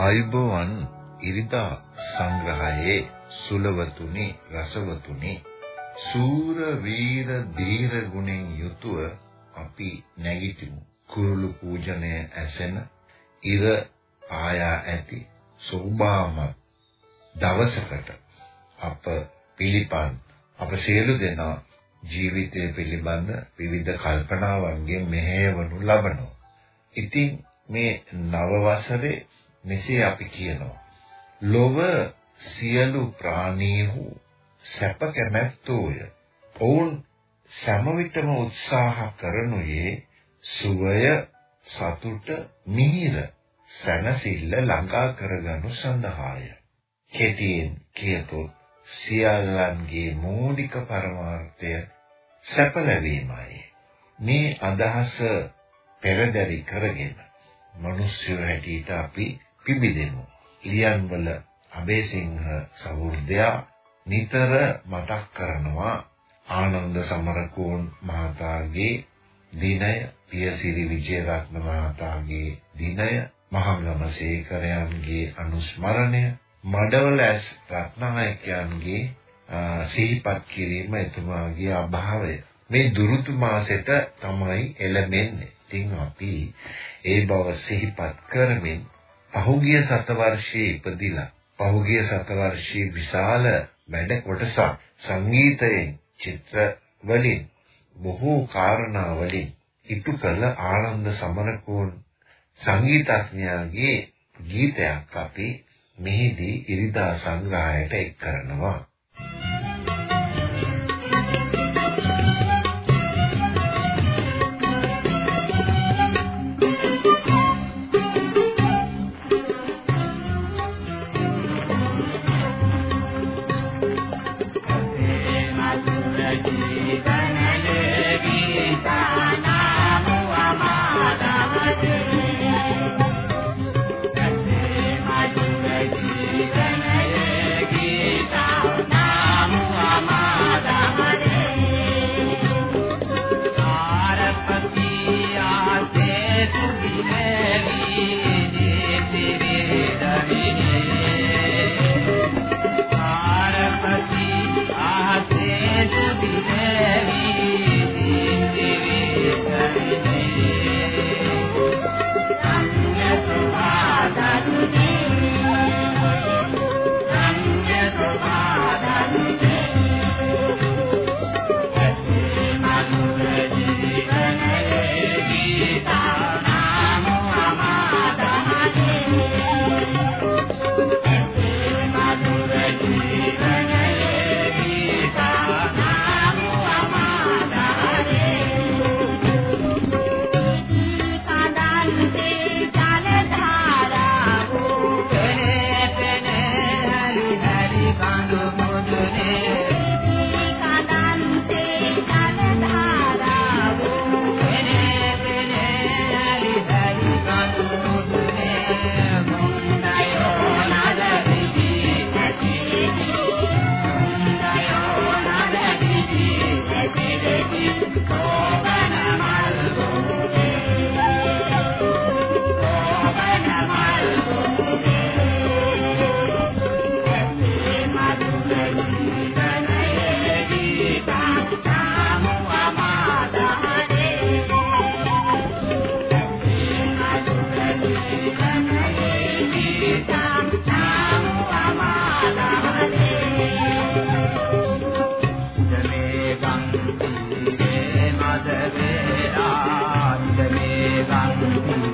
ආයුබෝවන් ඉරිදා සංග්‍රහයේ සුලවතුනි රසවතුනි සූර වීර ධීර ගුණෙන් යුතුව අපි නැගිටිමු කුරුළු පූජනය ඇසෙන ඉර ආයා ඇති සෝභාම දවසකට අප පිළිපන් අප සියලු දෙනා ජීවිතය පිළිබඳ විවිධ කල්පනාවන්ගෙන් මෙහෙයවනු ලබනවා. ඉතින් මේ නව වසරේ මෙසේ අපි කියනවා. ලොව සියලු ප්‍රාණීහු සැප කැමැත්තෝය. ඔවුන් සෑම විටම උත්සාහ කරනුයේ සුවය සතුට මිහිර සැනසෙල්ල ළඟා කරගනු සඳහාය. කෙටියෙන් කියතොත් සියල්ලන්ගේ මූලික පරමාර්ථය සැප ලැබීමයි. මේ අදහස පෙරදරි කරගෙන මිනිස්සු හැටියට අපි පිබිදෙමු. ලියන්වල අබේසිංහ සහෘදයා නිතර මතක් කරනවා ආනන්ද සමරකෝන් මහතාගේ දිනය පියසිරි විජේරත්න මහතාගේ දිනය මහංගම සේකරයන්ගේ අනුස්මරණය මඩවල ඇස් රත්නායකයන්ගේ සිහිපත් කිරීම එතුමාගේ අභාවය මේ දුරුතු මාසෙට තමයි එළඹෙන්නේ. ඉතින් අපි ඒ බව සිහිපත් කරමින් පහුගිය සතවර්ෂයේ ඉපදිලා පහුගිය සතවර්ෂයේ විශාල වැඩ කොටසක් සංගීතයෙන් චිත්‍ර වලින් බොහෝ කාරණා වලින් ඉටු කළ ආනන්ද සමරකෝන් සංගීතඥයාගේ ගීතයක් අපි මෙහිදී ඉරිදා සංග්‍රහයට එක් කරනවා. Bando Thank you.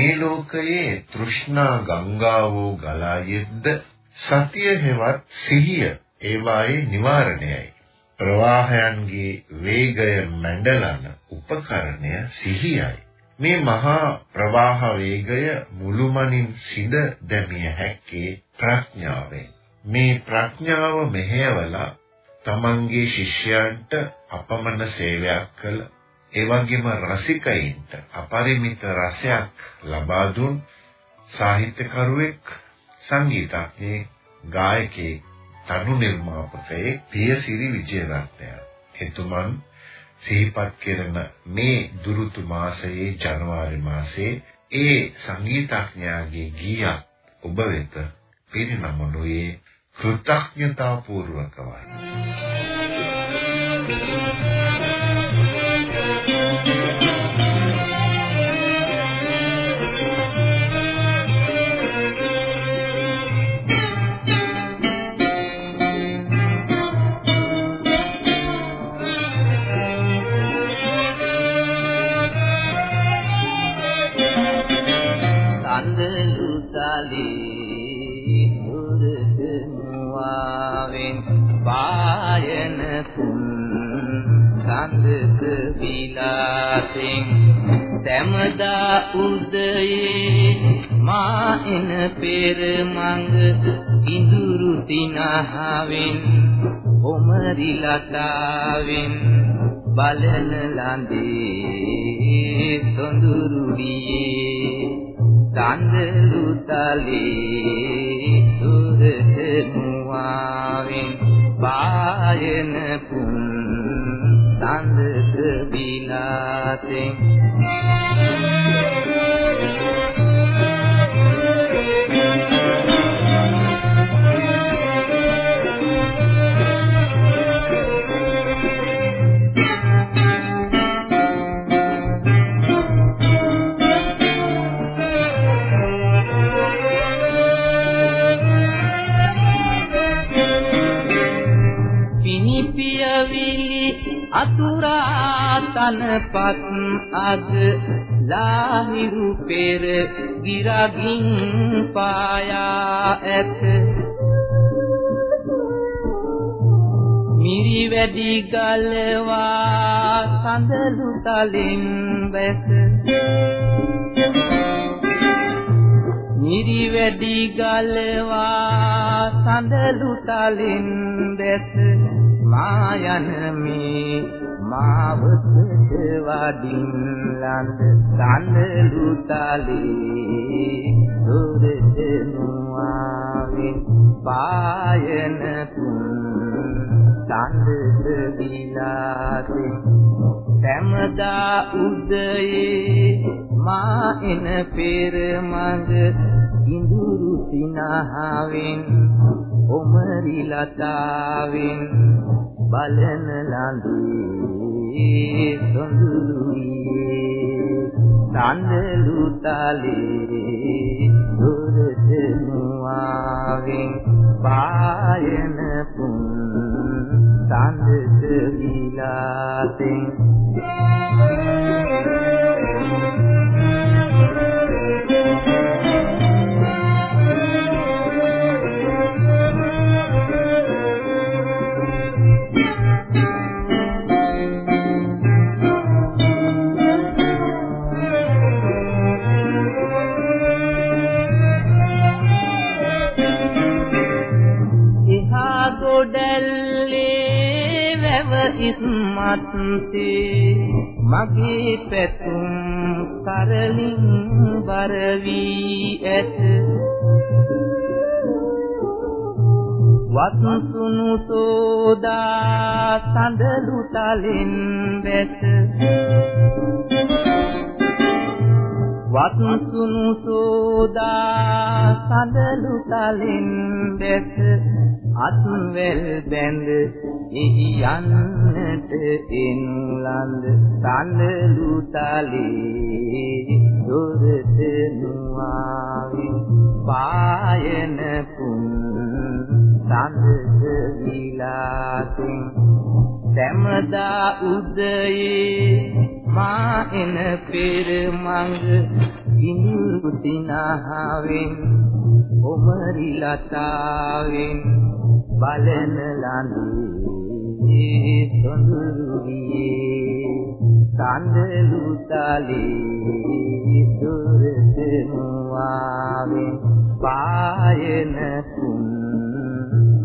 මේ ලෝකයේ තෘෂ්ණා ගංගාවෝ ගලා යෙද්ද සතිය හෙවත් සිහිය ඒවායේ නිවාරණයයි. ප්‍රවාහයන්ගේ වේගය මැඩලන උපකරණය සිහියයි. මේ මහා ප්‍රවාහ වේගය මුළුමනින් සිඳ දැමිය හැක්කේ ප්‍රඥාවෙන්. මේ ප්‍රඥාව මෙහෙයවලා තමන්ගේ ශිෂ්‍යයන්ට අපමණ සේවයක් කළ ඒ වගේම රසිකයින්ට අපරිමිත රසයක් ලබා දුන් සාහිත්‍යකරුවෙක් සංගීතඥයෙක් ගායකයෙක් තනු නිර්මාපකයෙක් පියසිරි විජේරත්නය. එතුමන් සිහිපත් කරන මේ දුරුතු මාසයේ ජනවාරි මාසයේ ඒ සංගීතඥයාගේ ගීයක් ඔබ වෙත පිරිනමනුයේ කෘතඥතා පූර්වකවයි විලාසෙන් සෑමදා උදයේ මා එන පෙර මඟ ඉඳුරු සිනහවෙන් ඔමරි ලතාවෙන් බලන ලඳේ සොඳුරුඩියේ සඳලු තලේ සුරත මුවාවෙන් පායන පුන් සඳක විලාසෙන් අතුරා තනපත් අද ලාහිරු පෙර ගිරගින් පායා ඇත. මිරි වැඩි ගලවා සඳලු තලින් බැස මිරි වැඩි ගලවා සඳලු තලින් බැස මා යන මේ මාවතට වඩින් ලඳ සඳලු තලේ. දුරට නුවාවෙන් පායන තුන් සඳද දිලාතේ සෑමදා උදයේ මා එන පෙර මඟ ඉඳුරු සිනහවෙන් ඔමරි ලතාවෙන් බලන ලඳේ සොඳුරුයේ සඳලු තලේ දුරට නුවාවෙන් පායන පුන් සඳද විලාසෙන්. ඉස්මත්සේ මගේ පැතුම් කරලින් බර වී ඇත. වත්සුනු සෝදා සඳලු තලින් වැස වත්සුනු සෝදා සඳලු තලින් වැස අත්වැල් බැඳ එහි යන්නට එන්ලන්ද තනලු තලේ දොරට නුවාවින් පායන පුන් සඳක විලාසින් සෑමදා උදයේ මා එන පෙර මඟ ඉඳුරු සිනහවෙන් ඔමරි ලතාවෙන් බලන ලඳේ සොඳුරු වියේ සඳලු තලේ දුරට මුවාවෙන් පායන කුන්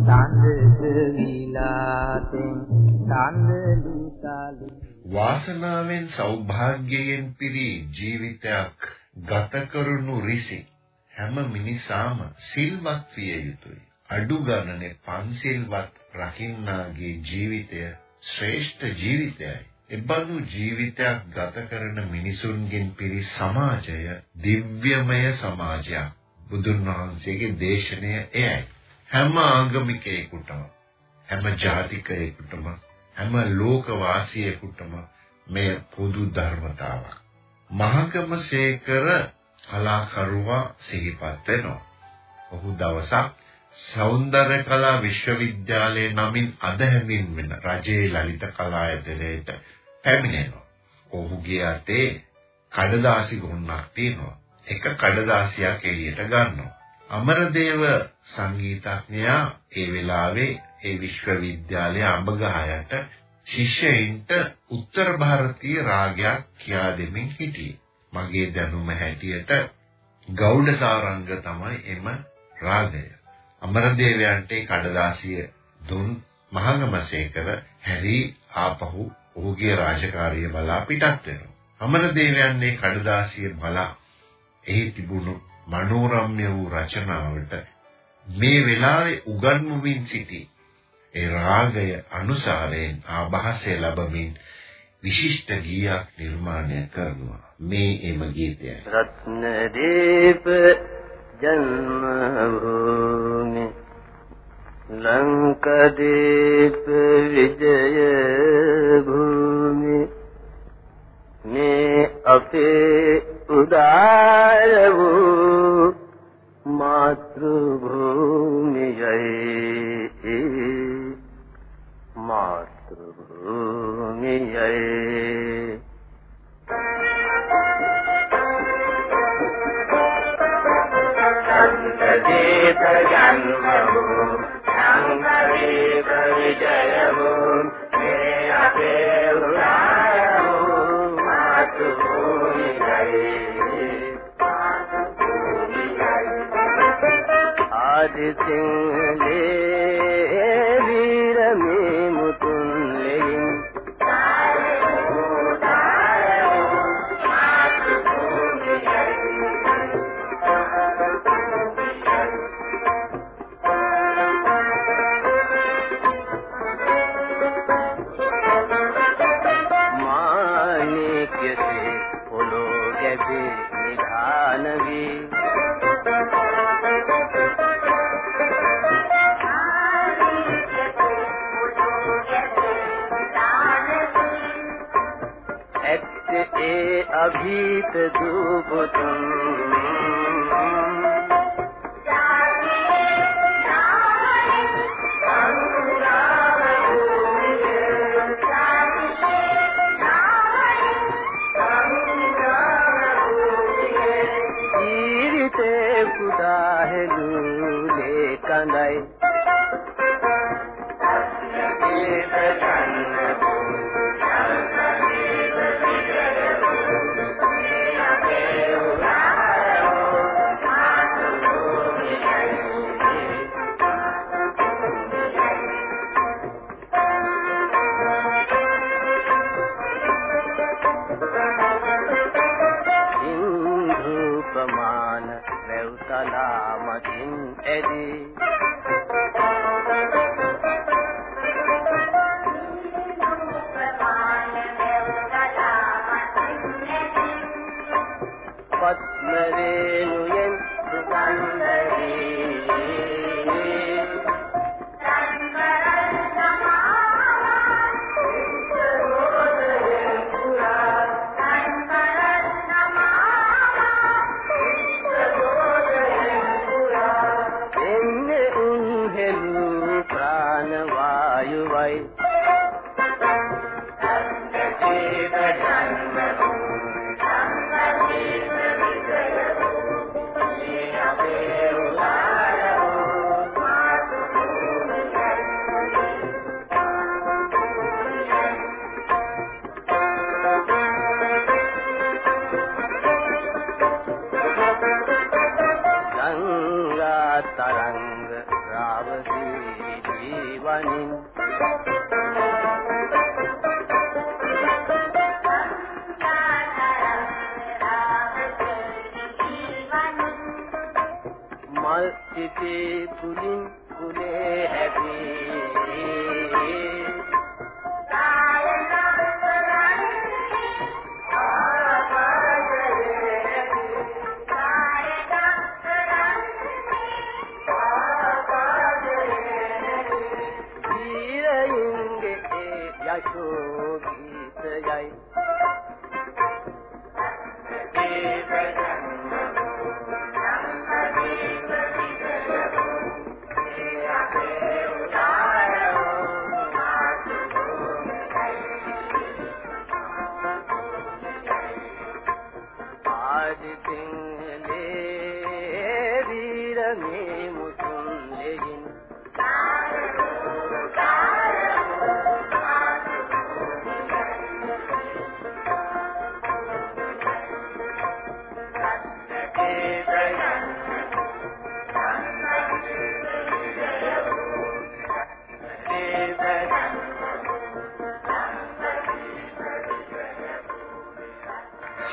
සඳක විලාතෙන් සඳලු තලේ වාසනාවෙන් සෞභාග්‍යයෙන් පිරි ජීවිතයක් ගත කරනු රිසි හැම මිනිසාම සිල්වත් විය යුතුය. අඩු ගණනේ පන්සිල්වත් රකින්නාගේ ජීවිතය ශ්‍රේෂ්ඨ ජීවිතයයි. එබඳු ජීවිතයක් ගත කරන මිනිසුන්ගෙන් පිරි සමාජය දිව්‍යමය සමාජයක්. බුදුන් වහන්සේගේ දේශනය එයයි. හැම ආගමිකයෙකුටම හැම ජාතිකයෙකුටම හැම ලෝක වාසියෙකුටම මේ පොදු ධර්මතාවක්. මහකම සේකර කලාකරුවා සිහිපත් වෙනවා. ඔහු දවසක් සෞන්දර්ය කලා විශ්වවිද්‍යාලයේ නමින් අද හැඳින්වෙන රජයේ ලලිත කලා ඇදලේට පැමිණෙනවා. ඔහුගේ අතේ කඩදාසි ගොන්නක් තියෙනවා. එක කඩදාසියක් එළියට ගන්නවා. අමරදේව සංගීතඥයා ඒ වෙලාවේ ඒ විශ්වවිද්‍යාලයේ අඹගහයට ශිෂ්‍යයින්ට උත්තර ಭಾರತೀಯ රාගයක් කියා දෙමින් සිටියේ. මගේ දැනුම හැටියට ගෞඩ සාරංග තමයි එම රාගය. අමරදේවයන්ට කඩදාසිය දුන් මහගමසේකර හැරි ආපහු ඔහුගේ රාජකාරිය බලා පිටත් වෙනවා. අමරදේවයන් කඩදාසිය බලා එහි තිබුණු මනෝරම්‍ය වූ රචනාවට මේ වෙලාවේ උගන්වමින් සිටි ඒ රාගය අනුසාරයෙන් ආభాසය ලැබමින් විශිෂ්ට ගීයක් නිර්මාණය කරනවා මේ එම ගීතය රත්න දීප ජන්ම භූමි ලංකදීප විජය භූමි මේ අපේ උදාර වූ මාතෘ භූමියයි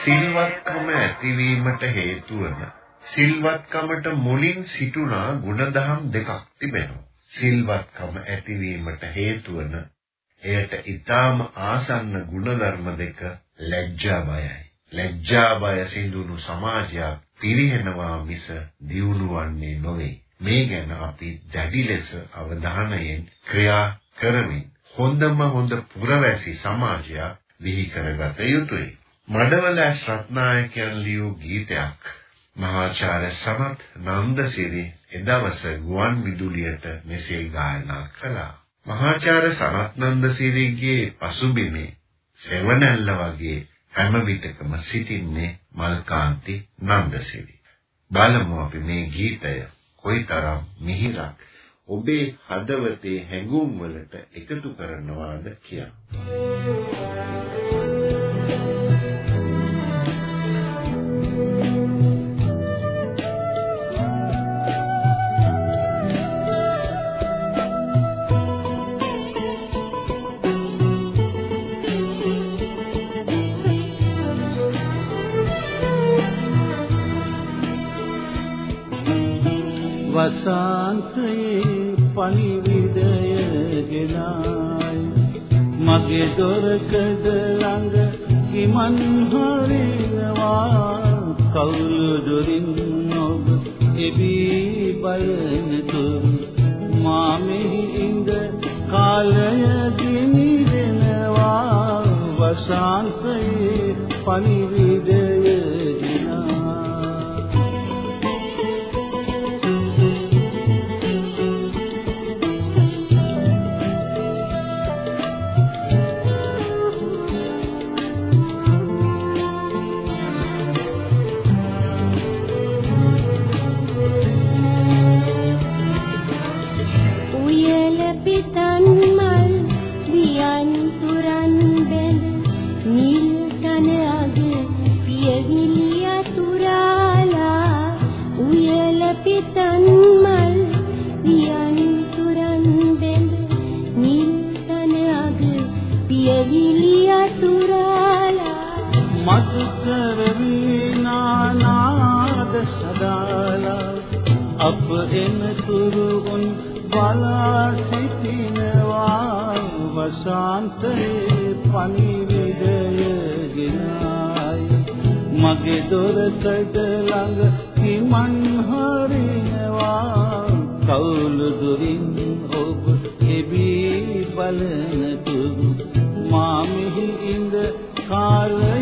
සිල්වත්කම ඇතිවීමට හේතු වන සිල්වත්කමට මුලින් සිටුනා ගුණධම් දෙකක් තිබෙනවා. සිල්වත්කම ඇතිවීමට හේතු වන එයට ඊටාම ආසන්න ගුණධර්ම දෙක ලැජ්ජා බයයි. ලැජ්ජා බය සිඳුණු සමාජයක් පිරිහෙනවා මිස දියුණුවන්නේ නොවේ. මේ ගැන අපි දැඩි ලෙස අවධානයෙන් ක්‍රියා කරමින් හොඳම හොඳ පුරවැසි සමාජයක් විහි කරගත යුතුයි. මඩවල ශ්‍රත්නායකයන් ලියූ ගීතයක් මහාචාර්ය සමත් නන්දසිරි එදවස ගුවන් විදුලියට මෙසේ ගායනා කළා. මහාචාර්ය සමත් නන්දසිරිගේ පසුබිමේ සෙවණැල්ල වගේ හැම විටකම සිටින්නේ මල්කාන්ති නන්දසිරි. බලමු අපි මේ ගීතය කොයිතරම් මිහිරක් ඔබේ හදවතේ හැඟුම් වලට එකතු කරනවාද කියලා. වසන්තයේ පණිවිඩය ගෙනායි. මගේ දොරකඩ ළඟ කිමන් හරිනවා. කවුරු දොරින් ඔබ එබී බලනතුරු මා මෙහි ඉඳ කාලය ගිනිදෙනවා වසන්තයේ පණිවිඩය මා මෙහි ඉඳ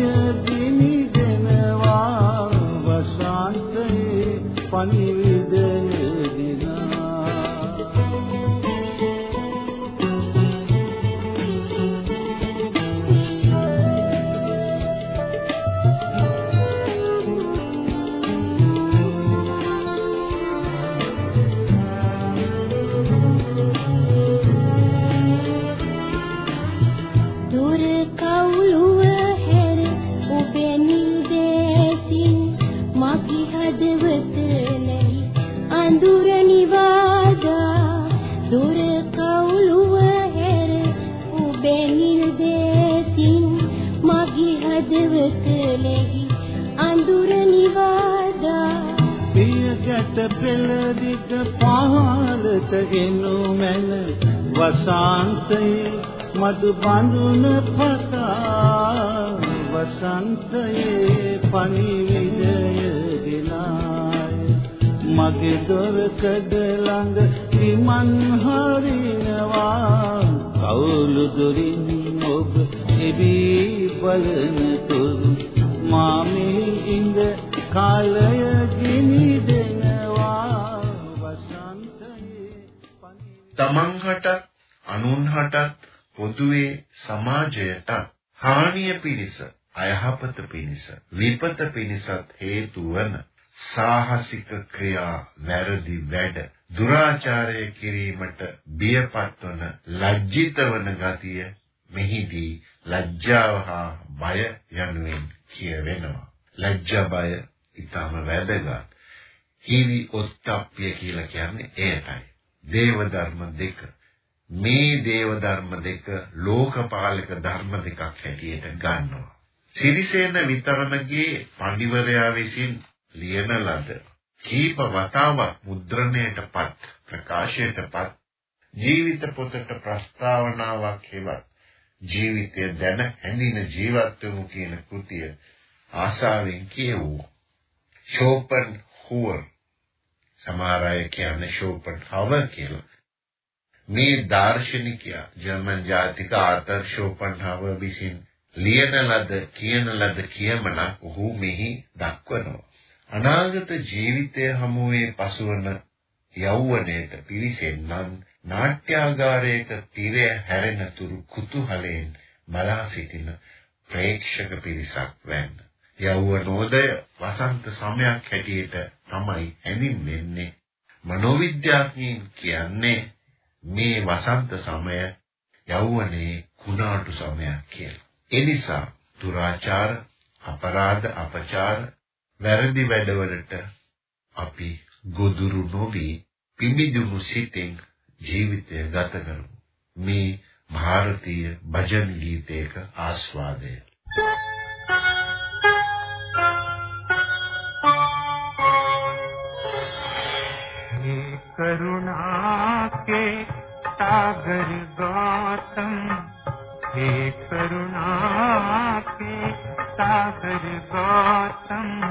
යට පෙළ දිග පහළට එනු මැන වසන්තයේ මදු බඳුන පතා වසන්තයේ පණිවිඩය දිනාය. මගේ දොරකඩ ළඟ විමන් හරිනවා. කවුළු දුරින් ඔබ එබී බලන තුරු මාමේ ඉඳ කාලය තමන්හට අනුන්හටත් පොදුවේ සමාජයට හානිය පිණිස අයහපත පිණිස විපත පිණිසත් හේතු වන සාහසික ක්‍රියා වැරදි වැඩ දුරාචාරය කිරීමට බියපත් වන ලැජ්ජිත වන ගතිය මෙහිදී ලැජ්ජාව හා බය යනුවෙන් කියවෙනවා. ලැජ්ජා බය ඊටම වැදගත්. හිවි ඔත්තප්පිය කියලා කියන්නේ එයටයි. දේව ධර්ම දෙක මේ දේව ධර්ම දෙක ලෝකපාලක ධර්ම දෙකක් හැටියට ගන්නවා. සිරිසේන විතරණගේ පඬිවරයා විසින් ලියන ලද කීප වතාවක් මුද්‍රණයටපත් ප්‍රකාශයටපත් ජීවිත පොතට ප්‍රස්තාවනාවක් හෙවත් ජීවිතය දැන හැඳින ජීවත් වමු කියන කෘතිය ආසාවෙන් කියවූ ෂෝපන් හුවර් සමහර අය කියන්නේ ෂෝපන් හවර් කියලා මේ දාර්ශනිකයා ජර්මන් ජාතික ආතර් ෂෝපන්හාවර් විසින් ලියන ලද කියන ලද කියමනක් ඔහු මෙහි දක්වනවා. අනාගත ජීවිතය හමුවේ පසුවන යෞවනයේට පිවිසෙන්නන් නාට්‍යාගාරයක තිරය හැරෙන තුරු කුතුහලයෙන් බලා සිටින ප්‍රේක්ෂක පිරිසක් වෙන්න. යෞවනෝදය වසන්ත සමයක් හැටියට තමයි හැඳින්වෙන්නේ. මනෝවිද්‍යාඥයින් කියන්නේ මේ වසන්ත සමය යෞවනයේ කුණාටු සමයක් කියලා. ඒ නිසා දුරාචාර, අපරාධ, අපචාර, වැරදි වැඩවලට අපි ගොදුරු නොවි පිඹිදුණු සිතෙන් ජීවිතය ගත කරමු. මේ ಭಾರತೀಯ භජන ගීතයක ආස්වාදය. करुणा के सागर गौतम। हे करुणा के सागर गौतम।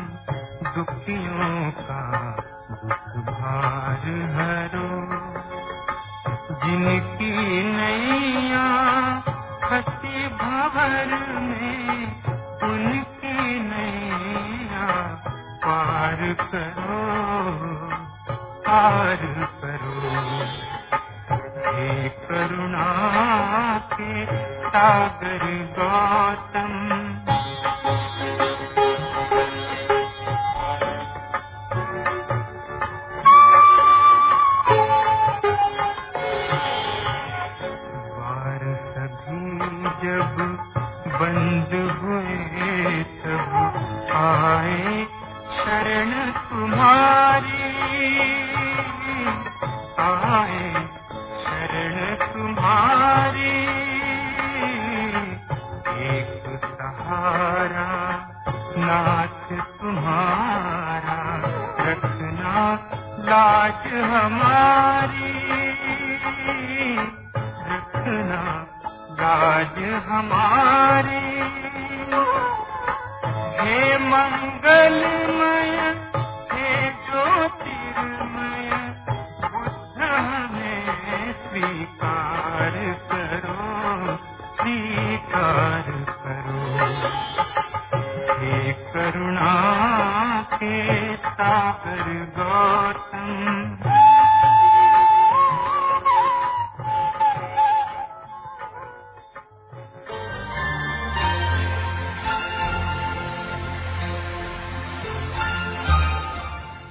दुखियों का दुख भार हरो। जिनकी नैया फंसी भवर में, उनकी नैया पार करो। पार ता स्वीकार करो स्वीकार करो हे करुणा के सागर गौतम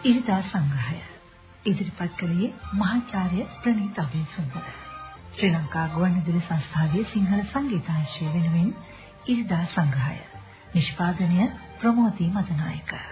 ඉරිදා සංග්‍රහය ඉදිරිපත් කළේ මහාචාර්ය ප්‍රනීත අබේසුන්දර ශ්‍රී ලංකා ගුවන්විදුලි සංස්ථාවේ සිංහල සංගීතාංශය වෙනුවෙන් ඉරිදා සංග්‍රහය. නිෂ්පාදනය ප්‍රමෝදී මදනායක.